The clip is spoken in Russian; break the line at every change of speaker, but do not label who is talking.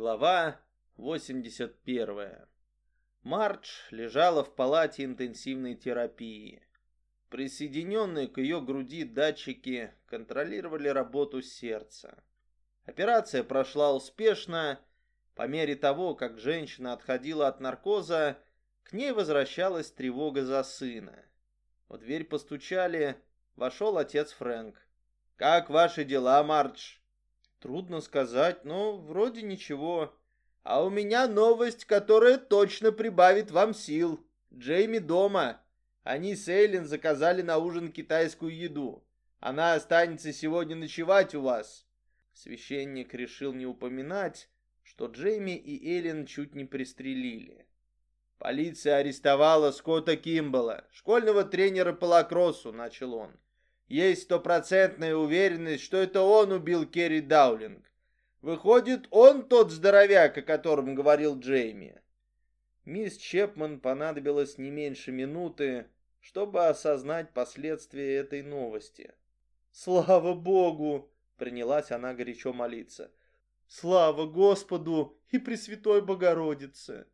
Глава 81. Мардж лежала в палате интенсивной терапии. Присоединенные к ее груди датчики контролировали работу сердца. Операция прошла успешно. По мере того, как женщина отходила от наркоза, к ней возвращалась тревога за сына. В дверь постучали, вошел отец Фрэнк. «Как ваши дела, Мардж?» Трудно сказать, но вроде ничего. А у меня новость, которая точно прибавит вам сил. Джейми дома. Они с Эйлин заказали на ужин китайскую еду. Она останется сегодня ночевать у вас. Священник решил не упоминать, что Джейми и Эйлин чуть не пристрелили. Полиция арестовала Скотта Кимбала, школьного тренера по лакроссу, начал он. Есть стопроцентная уверенность, что это он убил Керри Даулинг. Выходит, он тот здоровяк, о котором говорил Джейми. Мисс Чепман понадобилось не меньше минуты, чтобы осознать последствия этой новости. «Слава Богу!» — принялась она горячо молиться. «Слава Господу и Пресвятой Богородице!»